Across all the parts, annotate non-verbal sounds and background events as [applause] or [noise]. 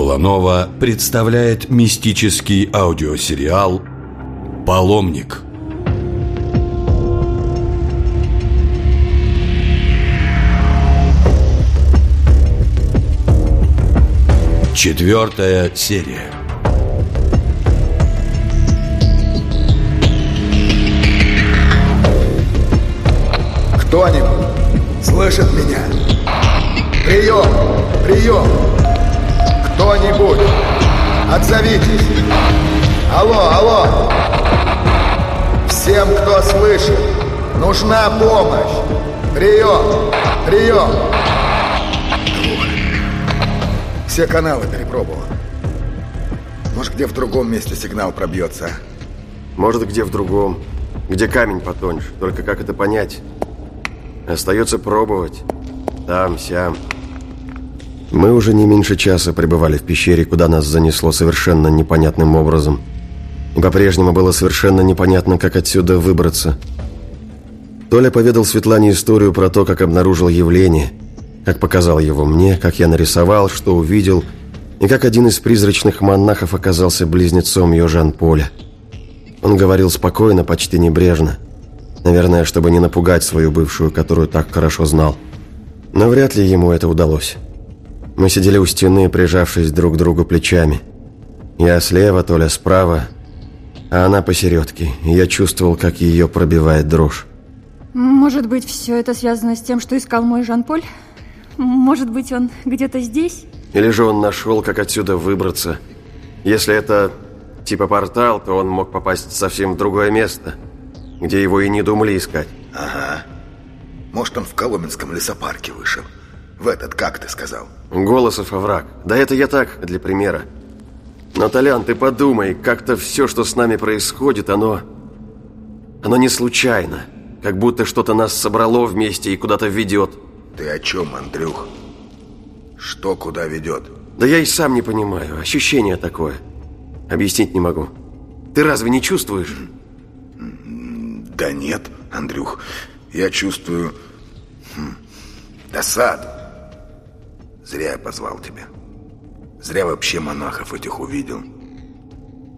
Буланова представляет мистический аудиосериал «Паломник». Четвертая серия. Кто-нибудь слышит меня? Прием! Прием! Кто-нибудь! Отзовитесь! Алло, алло! Всем, кто слышит, нужна помощь! Прием! Прием! Все каналы перепробовал. Может, где в другом месте сигнал пробьется? Может, где в другом. Где камень потоньше. Только как это понять? Остается пробовать. Там, сям. Мы уже не меньше часа пребывали в пещере, куда нас занесло совершенно непонятным образом. И по-прежнему было совершенно непонятно, как отсюда выбраться. Толя поведал Светлане историю про то, как обнаружил явление, как показал его мне, как я нарисовал, что увидел, и как один из призрачных монахов оказался близнецом ее Жан-Поля. Он говорил спокойно, почти небрежно. Наверное, чтобы не напугать свою бывшую, которую так хорошо знал. Но вряд ли ему это удалось. Мы сидели у стены, прижавшись друг к другу плечами. Я слева, Толя справа, а она посередке, и я чувствовал, как ее пробивает дрожь. Может быть, все это связано с тем, что искал мой Жан-Поль? Может быть, он где-то здесь? Или же он нашел, как отсюда выбраться. Если это типа портал, то он мог попасть совсем в другое место, где его и не думали искать. Ага. Может, он в Коломенском лесопарке вышел. В этот, как ты сказал? Голосов овраг. Да это я так, для примера. Но, Толян, ты подумай, как-то все, что с нами происходит, оно... Оно не случайно. Как будто что-то нас собрало вместе и куда-то ведет. Ты о чем, Андрюх? Что куда ведет? Да я и сам не понимаю. Ощущение такое. Объяснить не могу. Ты разве не чувствуешь? Да нет, Андрюх. Я чувствую... Хм, досаду. Зря я позвал тебя. Зря вообще монахов этих увидел.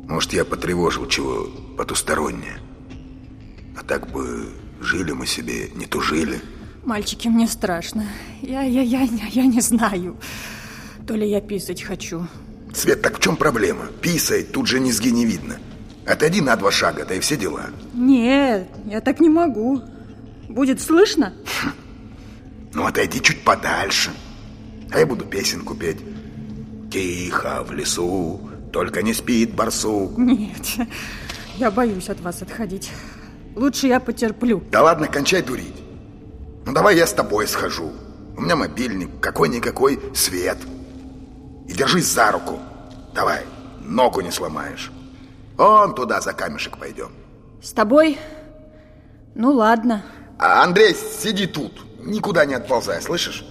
Может, я потревожил чего потустороннее. А так бы жили мы себе, не тужили. Мальчики, мне страшно. Я, я, я, я, я не знаю. То ли я писать хочу. Свет, так в чем проблема? Писай, тут же низги не видно. Отойди на два шага, да и все дела. Нет, я так не могу. Будет слышно? Ну, отойди чуть подальше. А я буду песенку петь. Тихо в лесу, только не спит барсук. Нет, я боюсь от вас отходить. Лучше я потерплю. Да ладно, кончай дурить. Ну, давай я с тобой схожу. У меня мобильник, какой-никакой свет. И держись за руку. Давай, ногу не сломаешь. Он туда за камешек пойдем. С тобой? Ну, ладно. А Андрей, сиди тут. Никуда не отползай, слышишь?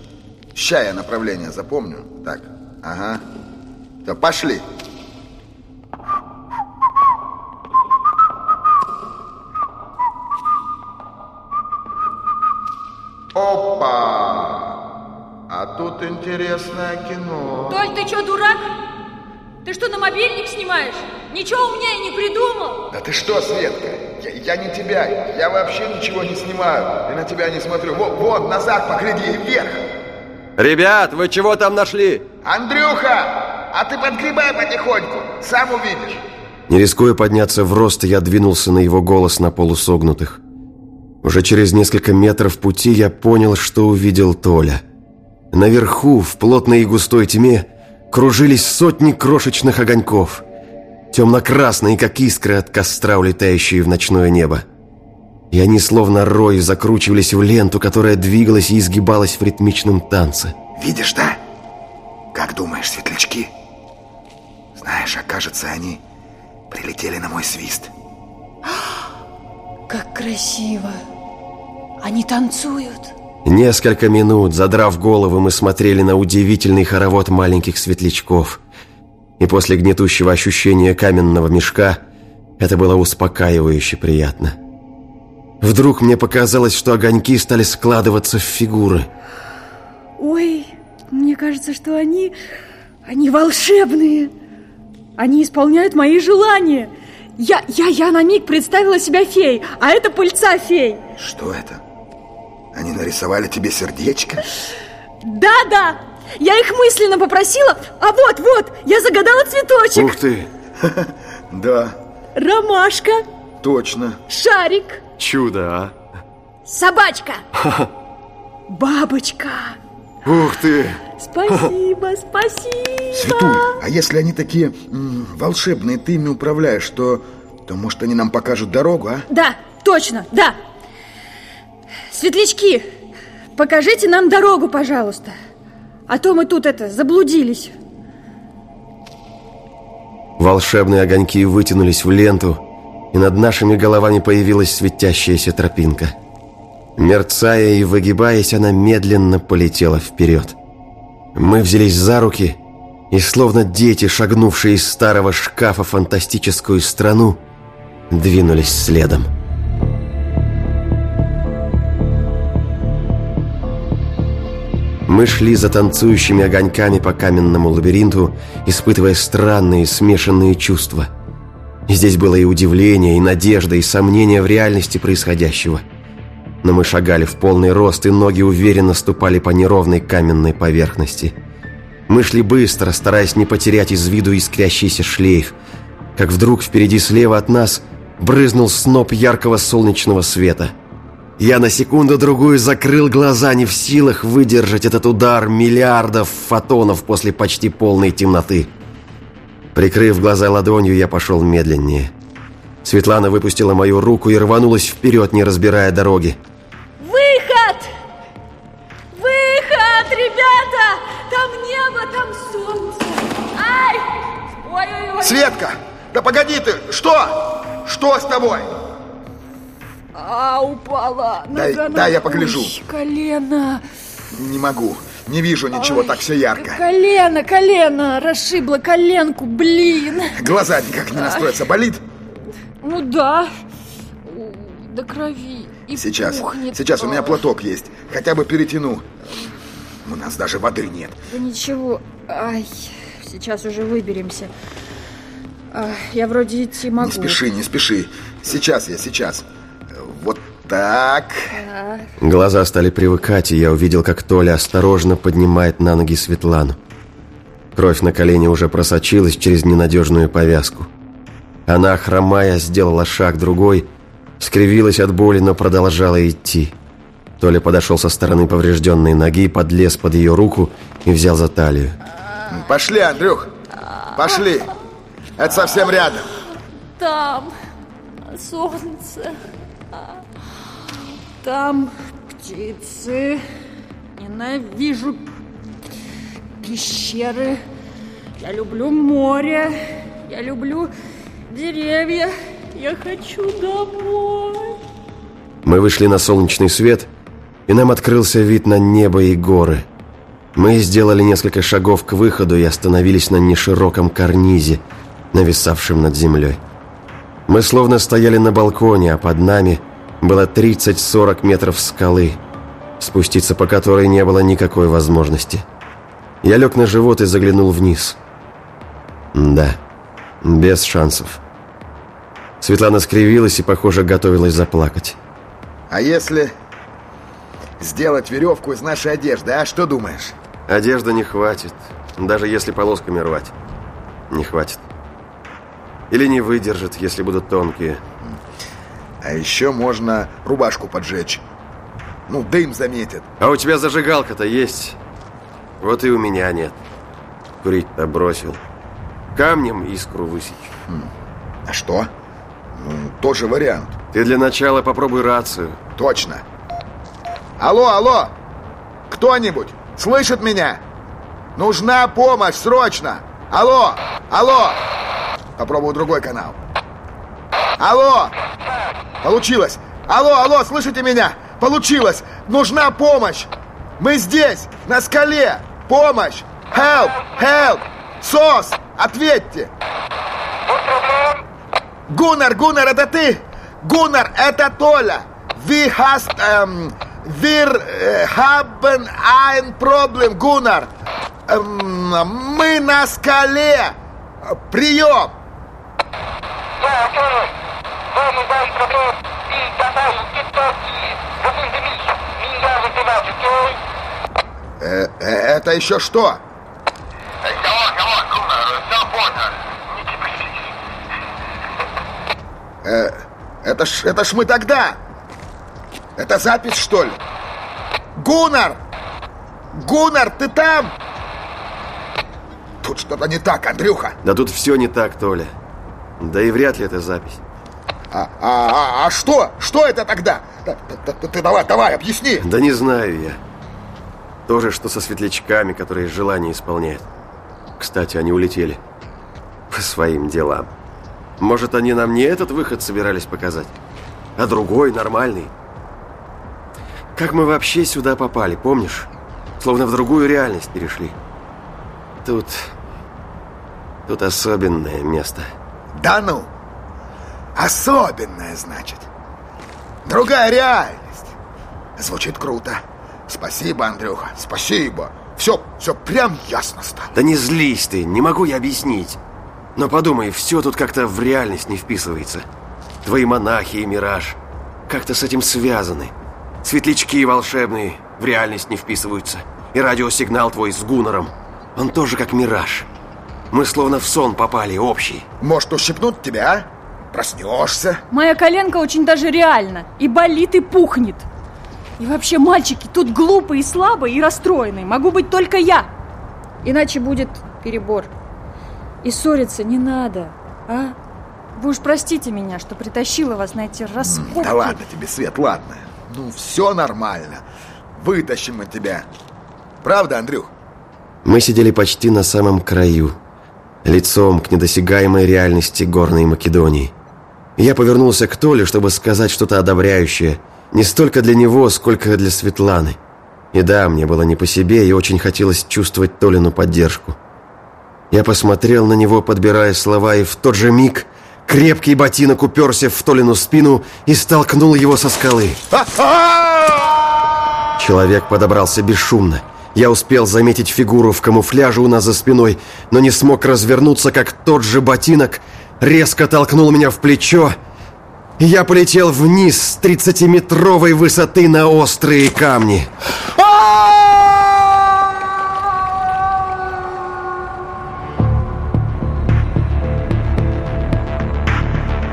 Ща я направление запомню. Так, ага. Да пошли. Опа! А тут интересное кино. Толь, ты что, дурак? Ты что, на мобильник снимаешь? Ничего умнее не придумал? Да ты что, Светка? Я, я не тебя. Я вообще ничего не снимаю. И на тебя не смотрю. Вот, вот назад погляди, вверх. Ребят, вы чего там нашли? Андрюха, а ты подгребай потихоньку. Сам увидишь. Не рискуя подняться в рост, я двинулся на его голос на полусогнутых. Уже через несколько метров пути я понял, что увидел Толя. Наверху, в плотной и густой тьме, кружились сотни крошечных огоньков. Темно-красные, как искры от костра, улетающие в ночное небо. И они словно рой закручивались в ленту, которая двигалась и изгибалась в ритмичном танце. Видишь, да? Как думаешь, светлячки? Знаешь, окажется, они прилетели на мой свист. Как красиво. Они танцуют. Несколько минут, задрав головы, мы смотрели на удивительный хоровод маленьких светлячков. И после гнетущего ощущения каменного мешка это было успокаивающе приятно. Вдруг мне показалось, что огоньки стали складываться в фигуры. Ой, мне кажется, что они... Они волшебные. Они исполняют мои желания. Я, я, я на миг представила себя феей, а это пыльца фей. Что это? Они нарисовали тебе сердечко? Да, да. Я их мысленно попросила. А вот, вот, я загадала цветочек. Ух ты! [laughs] Да, Ромашка, точно. шарик, Чудо, а! собачка, [laughs] бабочка. Ух ты! Спасибо, [laughs] спасибо. Светуль, а если они такие м, волшебные, ты ими управляешь, то, то может они нам покажут дорогу, а? Да, точно, да. Светлячки, покажите нам дорогу, пожалуйста. А то мы тут это, заблудились. Волшебные огоньки вытянулись в ленту, и над нашими головами появилась светящаяся тропинка. Мерцая и выгибаясь, она медленно полетела вперед. Мы взялись за руки, и словно дети, шагнувшие из старого шкафа фантастическую страну, двинулись следом. Мы шли за танцующими огоньками по каменному лабиринту, испытывая странные смешанные чувства. Здесь было и удивление, и надежда, и сомнение в реальности происходящего. Но мы шагали в полный рост, и ноги уверенно ступали по неровной каменной поверхности. Мы шли быстро, стараясь не потерять из виду искрящийся шлейф, как вдруг впереди слева от нас брызнул сноп яркого солнечного света – я на секунду-другую закрыл глаза, не в силах выдержать этот удар миллиардов фотонов после почти полной темноты. Прикрыв глаза ладонью, я пошел медленнее. Светлана выпустила мою руку и рванулась вперед, не разбирая дороги. Выход! Выход, ребята! Там небо, там солнце. Ай! Ой-ой-ой. Светка! Да погоди ты! Что? Что с тобой? А, упала. Дай- Нога на- дай я погляжу. Ой, колено. Не могу. Не вижу ничего Ой, так все ярко. Колено, колено. Расшибла коленку, блин. Глаза никак не настроятся. Болит? Ну да. До крови. И Сейчас. пухнет. Сейчас у меня платок есть. Хотя бы перетяну. У нас даже воды нет. Да ничего. Ай, сейчас уже выберемся. Я вроде идти могу. Не спеши, не спеши. Сейчас я, сейчас. Вот так. Глаза стали привыкать, и я увидел, как Толя осторожно поднимает на ноги Светлану. Кровь на колене уже просочилась через ненадежную повязку. Она, хромая, сделала шаг другой, скривилась от боли, но продолжала идти. Толя подошел со стороны поврежденной ноги, подлез под ее руку и взял за талию. Пошли, Андрюх. Пошли. Это совсем рядом. Там солнце. Там птицы. Ненавижу пещеры. Я люблю море. Я люблю деревья. Я хочу домой. Мы вышли на солнечный свет, и нам открылся вид на небо и горы. Мы сделали несколько шагов к выходу и остановились на нешироком карнизе, нависавшем над землей. Мы словно стояли на балконе, а под нами было 30-40 метров скалы, спуститься по которой не было никакой возможности. Я лег на живот и заглянул вниз. Да, без шансов. Светлана скривилась и, похоже, готовилась заплакать. А если сделать веревку из нашей одежды, а что думаешь? Одежды не хватит, даже если полосками рвать. Не хватит. Или не выдержит, если будут тонкие. А еще можно рубашку поджечь. Ну, дым заметит. А у тебя зажигалка-то есть? Вот и у меня нет. Курить-то бросил. Камнем искру высечь. А что? Ну, тоже вариант. Ты для начала попробуй рацию. Точно. Алло, алло! Кто-нибудь слышит меня? Нужна помощь, срочно! Алло, алло! Попробую другой канал. Алло! Получилось! Алло, алло, слышите меня? Получилось! Нужна помощь! Мы здесь, на скале! Помощь! Help! Help! СОС! Ответьте! Гуннар, Гуннар, это ты? Гуннар, это Толя. Wir hast, ähm, wir äh, haben Problem. Ähm, Петровна, мы на скале! Прием! Да. Вами вам проброс и давай китовки. Разумеется, меня вызывать, окей? Это еще что? Кого, кого, Гуннар, все понял. Не кипятись. Э, это ж, это ж мы тогда. Это запись, что ли? Гунар! Гунар, ты там? Тут что-то не так, Андрюха. Да тут все не так, Толя. Да и вряд ли это запись. А, а, а, а что? Что это тогда? Ты, ты- ты давай, давай, объясни. Да не знаю я. То же, что со светлячками, которые желания исполняют. Кстати, они улетели. По своим делам. Может, они нам не этот выход собирались показать, а другой, нормальный. Как мы вообще сюда попали, помнишь? Словно в другую реальность перешли. Тут... Тут особенное место. Да ну, особенное, значит. Другая реальность. Звучит круто. Спасибо, Андрюха, спасибо. Все, все прям ясно стало. Да не злись ты, не могу я объяснить. Но подумай, все тут как-то в реальность не вписывается. Твои монахи и мираж как-то с этим связаны. Светлячки волшебные в реальность не вписываются. И радиосигнал твой с Гунором, он тоже как мираж. Мы словно в сон попали, общий. Может, ущипнут тебя, а? Проснешься. Моя коленка очень даже реальна. И болит, и пухнет. И вообще, мальчики, тут глупые, и слабые, и расстроенные. Могу быть только я. Иначе будет перебор. И ссориться не надо, а? Вы уж простите меня, что притащила вас на эти раскопки. Да ладно тебе, Свет, ладно. Ну, все нормально. Вытащим мы тебя. Правда, Андрюх? Мы сидели почти на самом краю, лицом к недосягаемой реальности горной Македонии. Я повернулся к Толе, чтобы сказать что-то одобряющее, не столько для него, сколько для Светланы. И да, мне было не по себе, и очень хотелось чувствовать Толину поддержку. Я посмотрел на него, подбирая слова, и в тот же миг крепкий ботинок уперся в Толину спину и столкнул его со скалы. Человек подобрался бесшумно. Я успел заметить фигуру в камуфляже у нас за спиной, но не смог развернуться, как тот же ботинок резко толкнул меня в плечо, я полетел вниз с 30-метровой высоты на острые камни.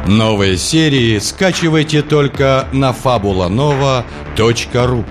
Новые серии скачивайте только на fabulanova.ru